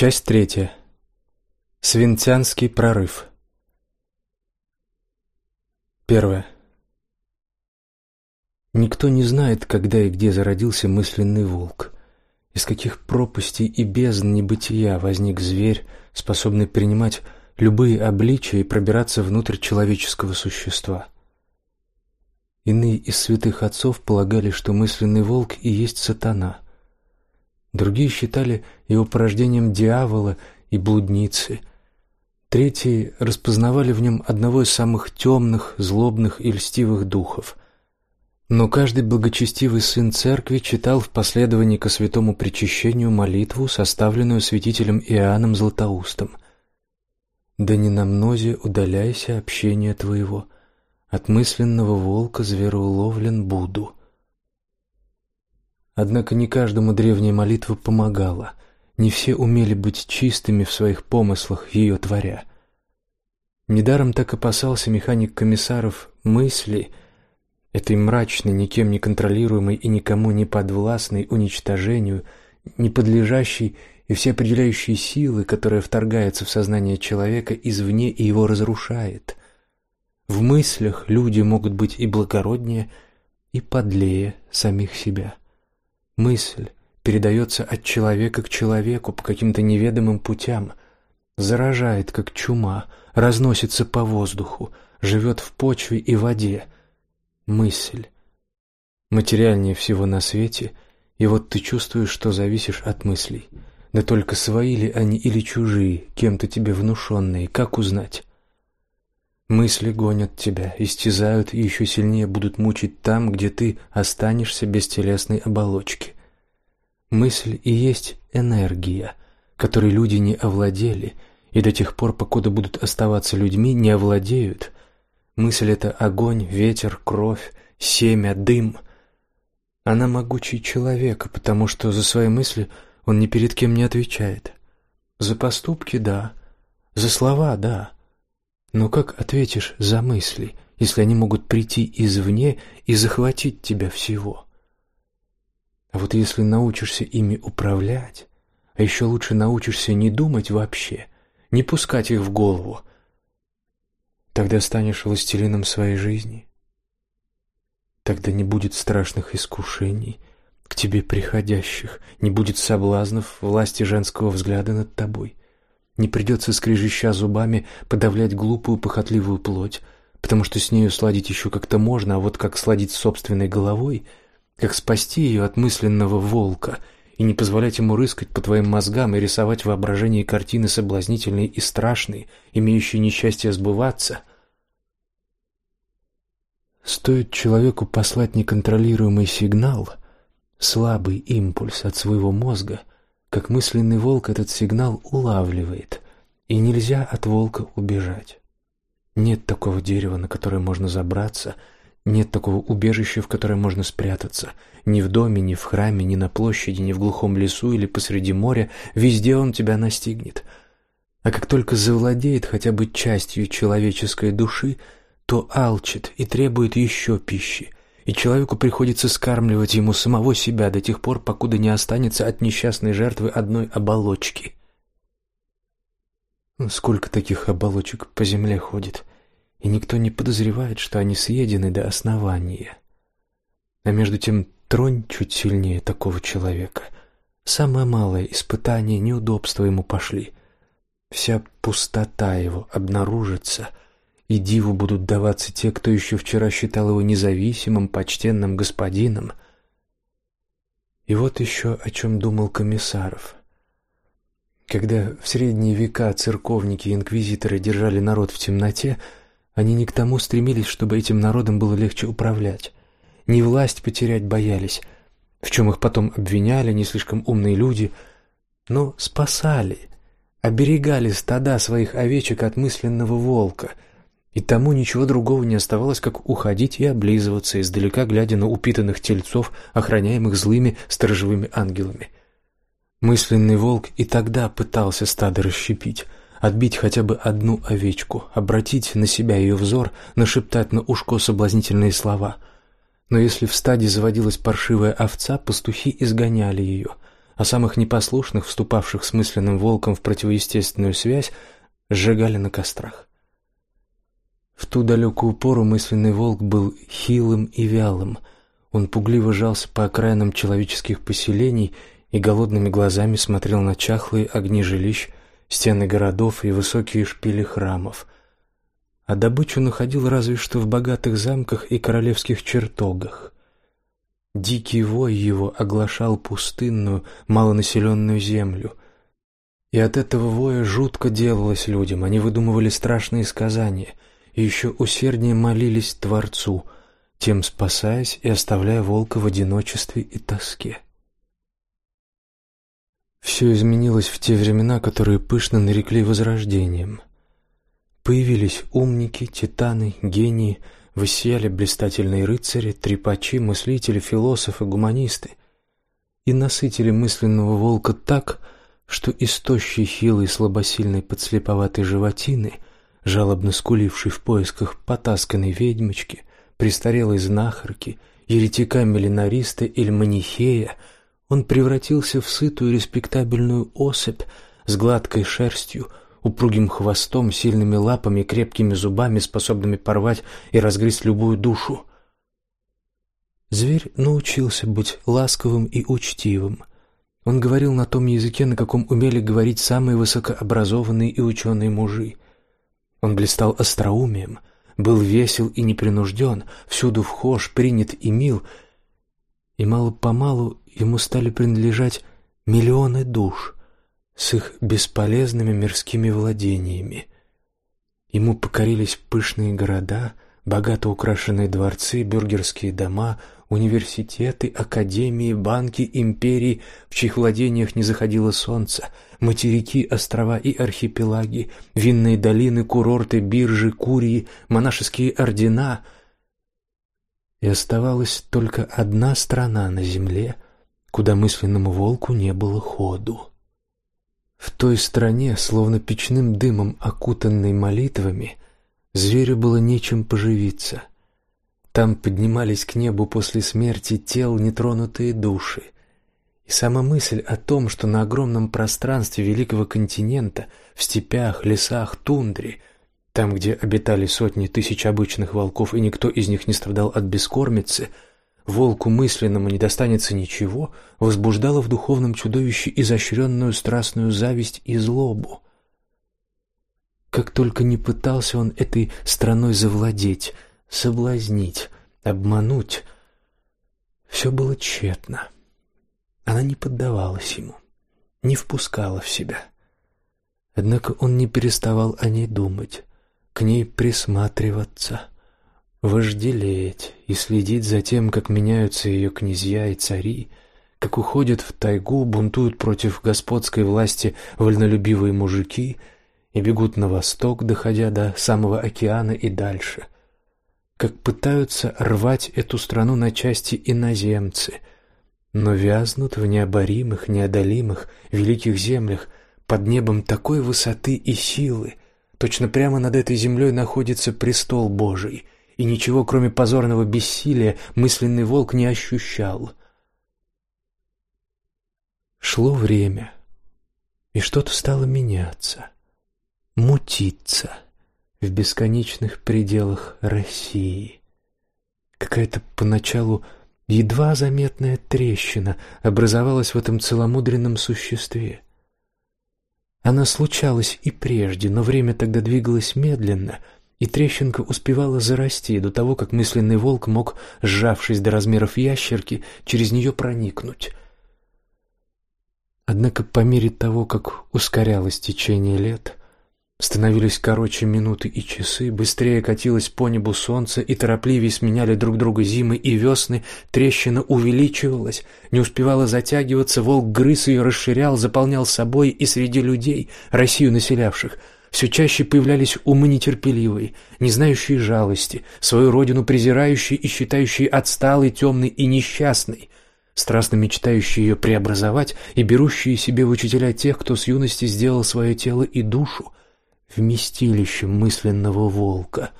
Часть третья. Свинтянский прорыв. Первое. Никто не знает, когда и где зародился мысленный волк. Из каких пропастей и бездн небытия возник зверь, способный принимать любые обличия и пробираться внутрь человеческого существа. Иные из святых отцов полагали, что мысленный волк и есть сатана – Другие считали его порождением дьявола и блудницы. Третьи распознавали в нем одного из самых темных, злобных и льстивых духов. Но каждый благочестивый сын церкви читал в последовании ко святому причащению молитву, составленную святителем Иоанном Златоустом. «Да не на мнозе удаляйся общения твоего, от мысленного волка звероуловлен буду». Однако не каждому древняя молитва помогала. Не все умели быть чистыми в своих помыслах, ее творя. Недаром так опасался механик комиссаров мысли, этой мрачной, никем не контролируемой и никому не подвластной уничтожению, не подлежащей и всеопределяющей силы, которая вторгается в сознание человека извне и его разрушает. В мыслях люди могут быть и благороднее, и подлее самих себя. Мысль передается от человека к человеку по каким-то неведомым путям, заражает, как чума, разносится по воздуху, живет в почве и воде. Мысль. Материальнее всего на свете, и вот ты чувствуешь, что зависишь от мыслей. Да только свои ли они или чужие, кем-то тебе внушенные, как узнать? Мысли гонят тебя, истязают и еще сильнее будут мучить там, где ты останешься без телесной оболочки. Мысль и есть энергия, которой люди не овладели, и до тех пор, покуда будут оставаться людьми, не овладеют. Мысль — это огонь, ветер, кровь, семя, дым. Она могучий человек, потому что за свои мысли он ни перед кем не отвечает. За поступки — да, за слова — да, но как ответишь за мысли, если они могут прийти извне и захватить тебя всего? А вот если научишься ими управлять, а еще лучше научишься не думать вообще, не пускать их в голову, тогда станешь властелином своей жизни. Тогда не будет страшных искушений, к тебе приходящих, не будет соблазнов власти женского взгляда над тобой. Не придется, скрежеща зубами, подавлять глупую похотливую плоть, потому что с нею сладить еще как-то можно, а вот как сладить собственной головой, как спасти ее от мысленного волка и не позволять ему рыскать по твоим мозгам и рисовать в воображении картины соблазнительные и страшные, имеющие несчастье сбываться. Стоит человеку послать неконтролируемый сигнал, слабый импульс от своего мозга — как мысленный волк этот сигнал улавливает, и нельзя от волка убежать. Нет такого дерева, на которое можно забраться, нет такого убежища, в которое можно спрятаться. Ни в доме, ни в храме, ни на площади, ни в глухом лесу или посреди моря, везде он тебя настигнет. А как только завладеет хотя бы частью человеческой души, то алчит и требует еще пищи, и человеку приходится скармливать ему самого себя до тех пор, покуда не останется от несчастной жертвы одной оболочки. Сколько таких оболочек по земле ходит, и никто не подозревает, что они съедены до основания. А между тем тронь чуть сильнее такого человека. Самое малое испытание, неудобства ему пошли. Вся пустота его обнаружится — и диву будут даваться те, кто еще вчера считал его независимым, почтенным господином. И вот еще о чем думал Комиссаров. Когда в средние века церковники и инквизиторы держали народ в темноте, они не к тому стремились, чтобы этим народом было легче управлять. Не власть потерять боялись, в чем их потом обвиняли не слишком умные люди, но спасали, оберегали стада своих овечек от мысленного волка — и тому ничего другого не оставалось, как уходить и облизываться, издалека глядя на упитанных тельцов, охраняемых злыми сторожевыми ангелами. Мысленный волк и тогда пытался стадо расщепить, отбить хотя бы одну овечку, обратить на себя ее взор, нашептать на ушко соблазнительные слова. Но если в стаде заводилась паршивая овца, пастухи изгоняли ее, а самых непослушных, вступавших с мысленным волком в противоестественную связь, сжигали на кострах. В ту далекую пору мысленный волк был хилым и вялым. Он пугливо жался по окраинам человеческих поселений и голодными глазами смотрел на чахлые огни жилищ, стены городов и высокие шпили храмов. А добычу находил разве что в богатых замках и королевских чертогах. Дикий вой его оглашал пустынную, малонаселенную землю. И от этого воя жутко делалось людям, они выдумывали страшные сказания и еще усерднее молились Творцу, тем спасаясь и оставляя волка в одиночестве и тоске. Все изменилось в те времена, которые пышно нарекли Возрождением. Появились умники, титаны, гении, воссияли блистательные рыцари, трепачи, мыслители, философы, гуманисты и насытили мысленного волка так, что истощий, хилый, слабосильной подслеповатой животины, жалобно скуливший в поисках потасканной ведьмочки, престарелой знахарки, еретика-миллинариста или манихея — он превратился в сытую респектабельную особь с гладкой шерстью, упругим хвостом, сильными лапами, крепкими зубами, способными порвать и разгрызть любую душу. Зверь научился быть ласковым и учтивым. Он говорил на том языке, на каком умели говорить самые высокообразованные и ученые мужи. Он блистал остроумием, был весел и непринужден, всюду вхож, принят и мил, и мало-помалу ему стали принадлежать миллионы душ с их бесполезными мирскими владениями. Ему покорились пышные города, богато украшенные дворцы, бюргерские дома, университеты, академии, банки, империи, в чьих владениях не заходило солнце, материки, острова и архипелаги, винные долины, курорты, биржи, курии, монашеские ордена. И оставалась только одна страна на земле — куда мысленному волку не было ходу. В той стране, словно печным дымом окутанной молитвами, зверю было нечем поживиться. Там поднимались к небу после смерти тел нетронутые души. И сама мысль о том, что на огромном пространстве великого континента, в степях, лесах, тундре, там, где обитали сотни тысяч обычных волков, и никто из них не страдал от бескормицы, волку мысленному не достанется ничего, возбуждало в духовном чудовище изощренную страстную зависть и злобу. Как только не пытался он этой страной завладеть, соблазнить, обмануть, все было тщетно. Она не поддавалась ему, не впускала в себя. Однако он не переставал о ней думать, к ней присматриваться — вожделеть и следить за тем, как меняются ее князья и цари, как уходят в тайгу, бунтуют против господской власти вольнолюбивые мужики и бегут на восток, доходя до самого океана и дальше, как пытаются рвать эту страну на части иноземцы, но вязнут в необоримых, неодолимых великих землях под небом такой высоты и силы, точно прямо над этой землей находится престол Божий — и ничего, кроме позорного бессилия, мысленный волк не ощущал. Шло время, и что-то стало меняться, мутиться в бесконечных пределах России. Какая-то поначалу едва заметная трещина образовалась в этом целомудренном существе. Она случалась и прежде, но время тогда двигалось медленно — и трещинка успевала зарасти до того, как мысленный волк мог, сжавшись до размеров ящерки, через нее проникнуть. Однако по мере того, как ускорялось течение лет, становились короче минуты и часы, быстрее катилось по небу солнце и торопливее сменяли друг друга зимы и весны, трещина увеличивалась, не успевала затягиваться, волк грыз ее, расширял, заполнял собой и среди людей, Россию населявших — все чаще появлялись умы нетерпеливые, не знающие жалости, свою родину презирающие и считающие отсталой, темной и несчастной, страстно мечтающие ее преобразовать и берущие себе в учителя тех, кто с юности сделал свое тело и душу вместилищем мысленного волка,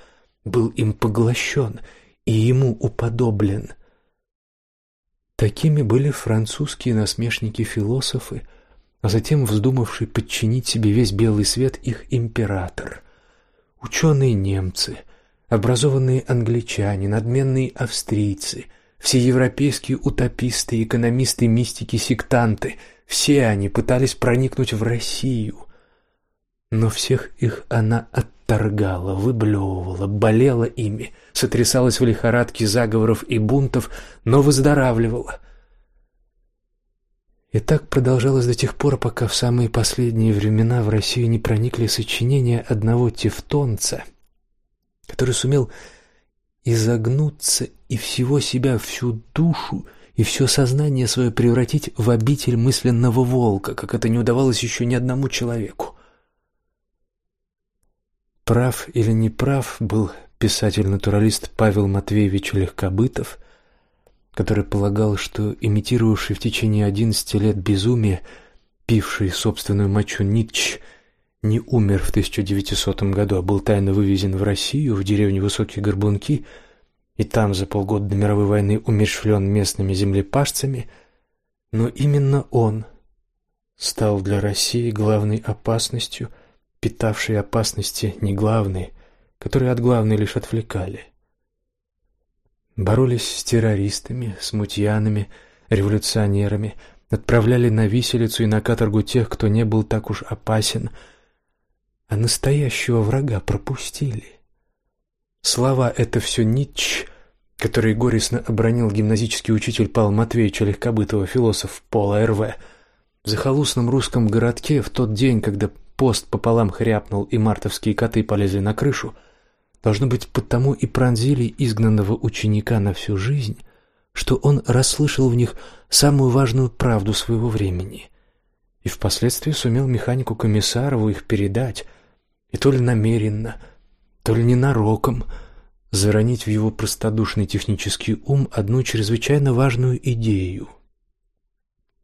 был им поглощен и ему уподоблен. Такими были французские насмешники-философы, а затем вздумавший подчинить себе весь белый свет их император. Ученые немцы, образованные англичане, надменные австрийцы, все европейские утописты, экономисты, мистики, сектанты — все они пытались проникнуть в Россию. Но всех их она отторгала, выблевывала, болела ими, сотрясалась в лихорадке заговоров и бунтов, но выздоравливала. И так продолжалось до тех пор, пока в самые последние времена в Россию не проникли сочинения одного тевтонца, который сумел изогнуться и всего себя, всю душу и все сознание свое превратить в обитель мысленного волка, как это не удавалось еще ни одному человеку. Прав или не прав был писатель-натуралист Павел Матвеевич Легкобытов, который полагал, что имитировавший в течение одиннадцати лет безумие, пивший собственную мочу Ницше, не умер в 1900 году, а был тайно вывезен в Россию, в деревню Высокие Горбунки, и там за полгода до мировой войны умерщвлен местными землепашцами, но именно он стал для России главной опасностью, питавшей опасности не главной, которые от главной лишь отвлекали. Боролись с террористами, смутьянами, революционерами, отправляли на виселицу и на каторгу тех, кто не был так уж опасен, а настоящего врага пропустили. Слова это все Ницше, который горестно обронил гимназический учитель Павел Матвеевич Легкобытова, философ Пола Р.В. В захолустном русском городке в тот день, когда пост пополам хряпнул и мартовские коты полезли на крышу, должно быть, потому и пронзили изгнанного ученика на всю жизнь, что он расслышал в них самую важную правду своего времени и впоследствии сумел механику Комиссарову их передать, и то ли намеренно, то ли ненароком заронить в его простодушный технический ум одну чрезвычайно важную идею.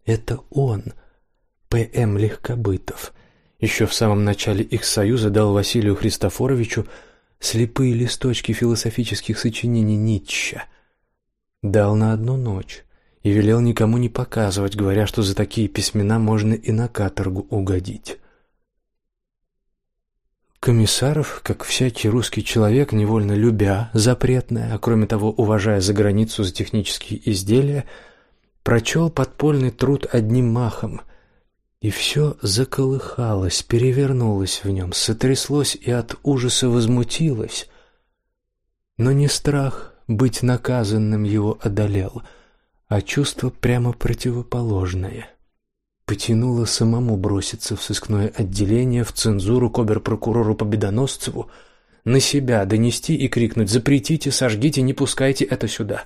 Это он, П.М. Легкобытов, еще в самом начале их союза дал Василию Христофоровичу слепые листочки философических сочинений Ницше. Дал на одну ночь и велел никому не показывать, говоря, что за такие письмена можно и на каторгу угодить. Комиссаров, как всякий русский человек, невольно любя запретное, а кроме того уважая за границу за технические изделия, прочел подпольный труд одним махом, и все заколыхалось, перевернулось в нем, сотряслось и от ужаса возмутилось. Но не страх быть наказанным его одолел, а чувство прямо противоположное потянуло самому броситься в сыскное отделение, в цензуру к обер-прокурору Победоносцеву, на себя донести и крикнуть «Запретите, сожгите, не пускайте это сюда!»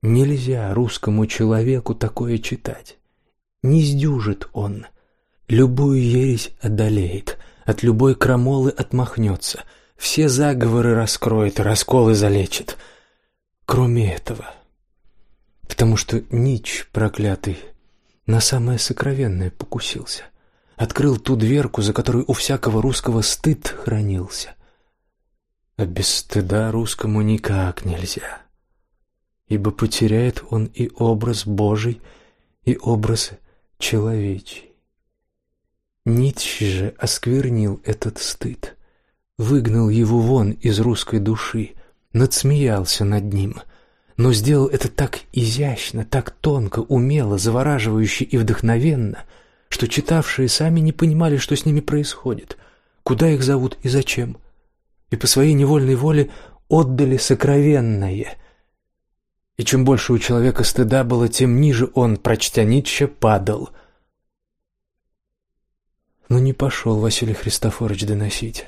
Нельзя русскому человеку такое читать. Не сдюжит он. Любую ересь одолеет, от любой крамолы отмахнется, все заговоры раскроет, расколы залечит. Кроме этого, потому что Нич проклятый на самое сокровенное покусился. Открыл ту дверку, за которой у всякого русского стыд хранился. А без стыда русскому никак нельзя, ибо потеряет он и образ Божий, и образ человечий. Ницше же осквернил этот стыд, выгнал его вон из русской души, надсмеялся над ним — но сделал это так изящно, так тонко, умело, завораживающе и вдохновенно, что читавшие сами не понимали, что с ними происходит, куда их зовут и зачем, и по своей невольной воле отдали сокровенное. И чем больше у человека стыда было, тем ниже он, прочтя Ницше, падал. Но не пошел Василий Христофорович доносить.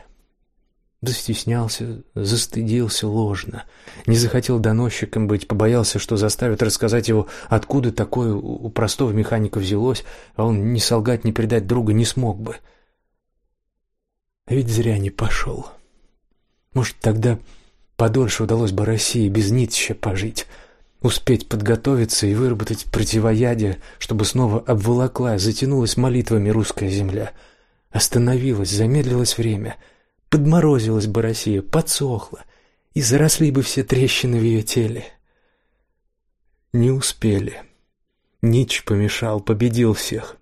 Застеснялся, застыдился ложно, не захотел доносчиком быть, побоялся, что заставят рассказать его, откуда такое у простого механика взялось, а он ни солгать, ни предать друга не смог бы. А ведь зря не пошел. Может, тогда подольше удалось бы России без Ницше пожить, успеть подготовиться и выработать противоядие, чтобы снова обволокла, затянулась молитвами русская земля, остановилась, замедлилось время — Подморозилась бы Россия, подсохла, и заросли бы все трещины в ее теле. Не успели. Ницше помешал, победил всех.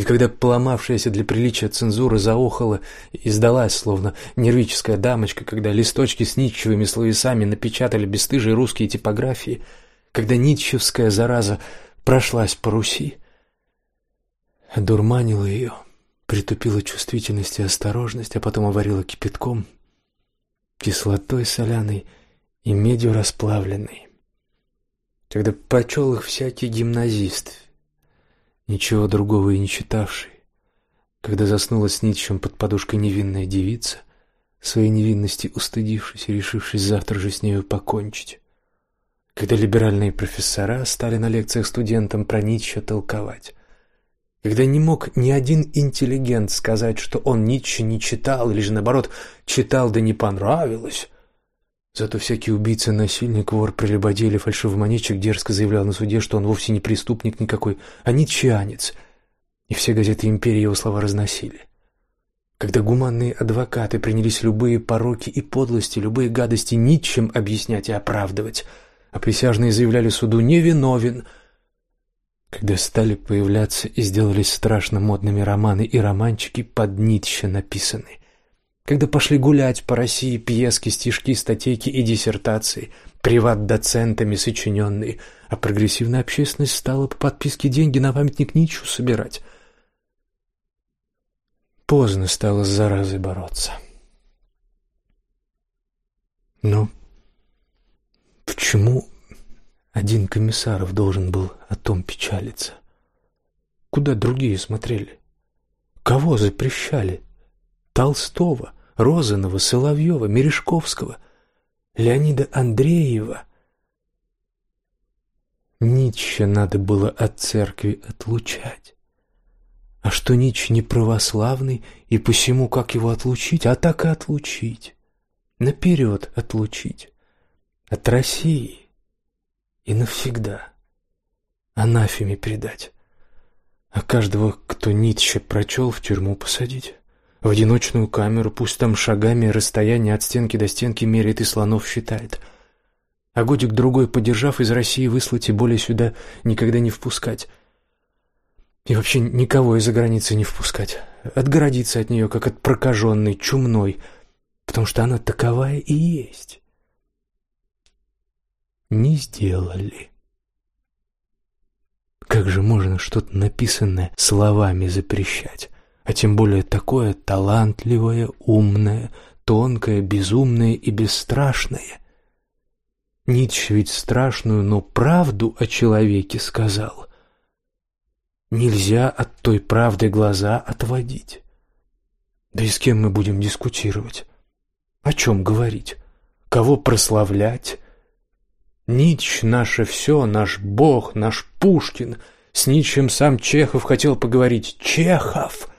И когда поломавшаяся для приличия цензура заохала и сдалась, словно нервическая дамочка, когда листочки с нитчевыми словесами напечатали бесстыжие русские типографии, когда нитчевская зараза прошлась по Руси, одурманила ее, притупила чувствительность и осторожность, а потом оварила кипятком, кислотой соляной и медью расплавленной. Когда прочел их всякий гимназист, ничего другого и не читавший, когда заснула с Ницшем под подушкой невинная девица, своей невинности устыдившись и решившись завтра же с нею покончить, когда либеральные профессора стали на лекциях студентам про Ницше толковать, когда не мог ни один интеллигент сказать, что он Ницше не читал, или же наоборот читал да не понравилось, Зато всякий убийца, насильник, вор, прелюбодей или фальшивомонетчик дерзко заявлял на суде, что он вовсе не преступник никакой, а нитчанец. И все газеты империи его слова разносили. Когда гуманные адвокаты принялись любые пороки и подлости, любые гадости ничем объяснять и оправдывать, а присяжные заявляли суду «невиновен», когда стали появляться и сделались страшно модными романы и романчики под Ницше написаны, когда пошли гулять по России пьески, стишки, статейки и диссертации, приват-доцентами сочиненные, а прогрессивная общественность стала по подписке деньги на памятник Ничу собирать. Поздно стало с заразой бороться. Но почему один комиссаров должен был о том печалиться? Куда другие смотрели? Кого запрещали? Толстого, Розанова, Соловьева, Мережковского, Леонида Андреева. Ницше надо было от церкви отлучать. А что Ницше не православный, и посему как его отлучить, а так и отлучить. Наперед отлучить. От России и навсегда. Анафеме предать. А каждого, кто Ницше прочел, в тюрьму посадить в одиночную камеру, пусть там шагами расстояние от стенки до стенки меряет и слонов считает. А годик-другой, подержав, из России выслать и более сюда никогда не впускать. И вообще никого из-за границы не впускать. Отгородиться от нее, как от прокаженной, чумной, потому что она таковая и есть. Не сделали. Как же можно что-то написанное словами запрещать? А тем более такое талантливое, умное, тонкое, безумное и бесстрашное. Ницше ведь страшную, но правду о человеке сказал. Нельзя от той правды глаза отводить. Да и с кем мы будем дискутировать? О чем говорить? Кого прославлять? Ницше наше все, наш Бог, наш Пушкин. С Ницшем сам Чехов хотел поговорить. Чехов!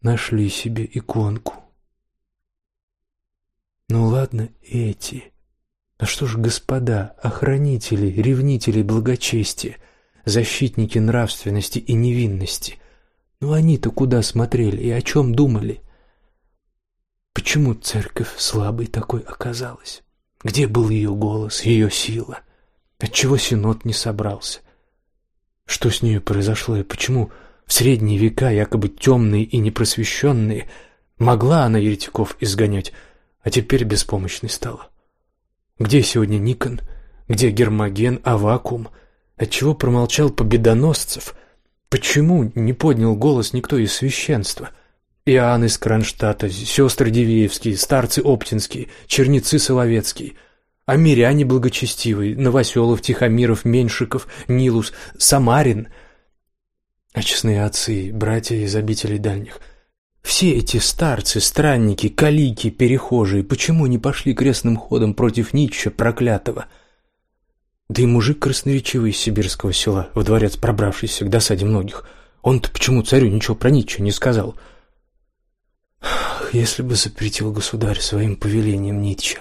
Нашли себе иконку. Ну ладно, эти. А что ж, господа, охранители, ревнители благочестия, защитники нравственности и невинности? Ну они-то куда смотрели и о чем думали? Почему церковь слабой такой оказалась? Где был ее голос, ее сила? Отчего синод не собрался? Что с нею произошло и почему в средние века, якобы темные и непросвещенные, могла она еретиков изгонять, а теперь беспомощной стала. Где сегодня Никон? Где Гермоген, Авакум? Отчего промолчал победоносцев? Почему не поднял голос никто из священства? Иоанн из Кронштадта, сестры Дивеевские, старцы Оптинские, черницы Соловецкие, а миряне благочестивые, Новоселов, Тихомиров, Меньшиков, Нилус, Самарин — а честные отцы, братья из обителей дальних. Все эти старцы, странники, калики, перехожие, почему не пошли крестным ходом против Ницше проклятого? Да и мужик красноречивый из сибирского села, в дворец пробравшийся к досаде многих, он-то почему царю ничего про Ницше не сказал? Если бы запретил государь своим повелением Ницше.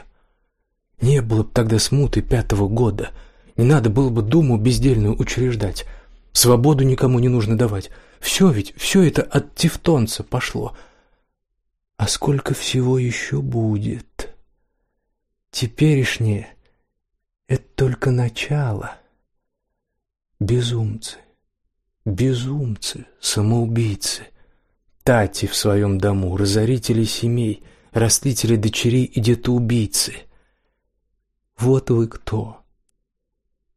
Не было бы тогда смуты пятого года, не надо было бы думу бездельную учреждать, Свободу никому не нужно давать. Все ведь, все это от тевтонца пошло. А сколько всего еще будет? Теперешнее Это только начало. Безумцы, безумцы, самоубийцы, тати в своем дому, разорители семей, растлители дочерей и детоубийцы. Вот вы кто.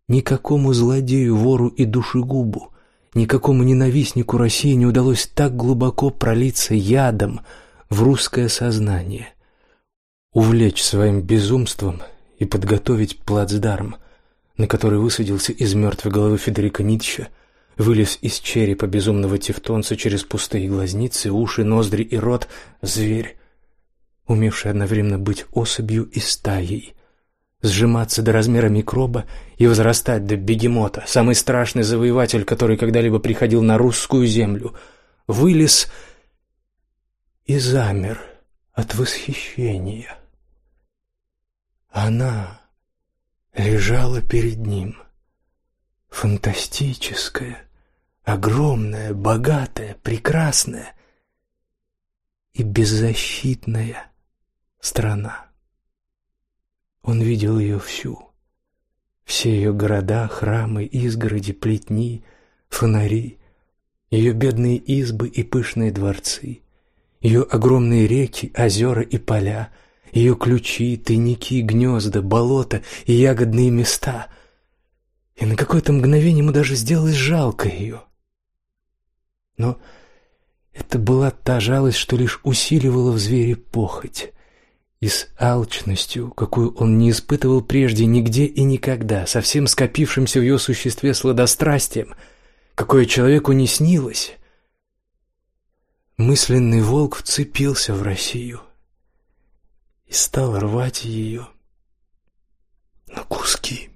Никакому злодею, вору и душегубу, никакому ненавистнику России не удалось так глубоко пролиться ядом в русское сознание, увлечь своим безумством и подготовить плацдарм, на который высадился из мертвой головы Федерика Ницше, вылез из черепа безумного тевтонца через пустые глазницы, уши, ноздри и рот зверь, умевший одновременно быть особью и стаей, сжиматься до размера микроба и возрастать до бегемота, самый страшный завоеватель, который когда-либо приходил на русскую землю, вылез и замер от восхищения. Она лежала перед ним, фантастическая, огромная, богатая, прекрасная и беззащитная страна. Он видел ее всю. Все ее города, храмы, изгороди, плетни, фонари, ее бедные избы и пышные дворцы, ее огромные реки, озера и поля, ее ключи, тайники, гнезда, болота и ягодные места. И на какое-то мгновение ему даже сделалось жалко ее. Но это была та жалость, что лишь усиливала в звере похоть и с алчностью, какую он не испытывал прежде нигде и никогда, со всем скопившимся в ее существе сладострастием, какое человеку не снилось. Мысленный волк вцепился в Россию и стал рвать ее на куски.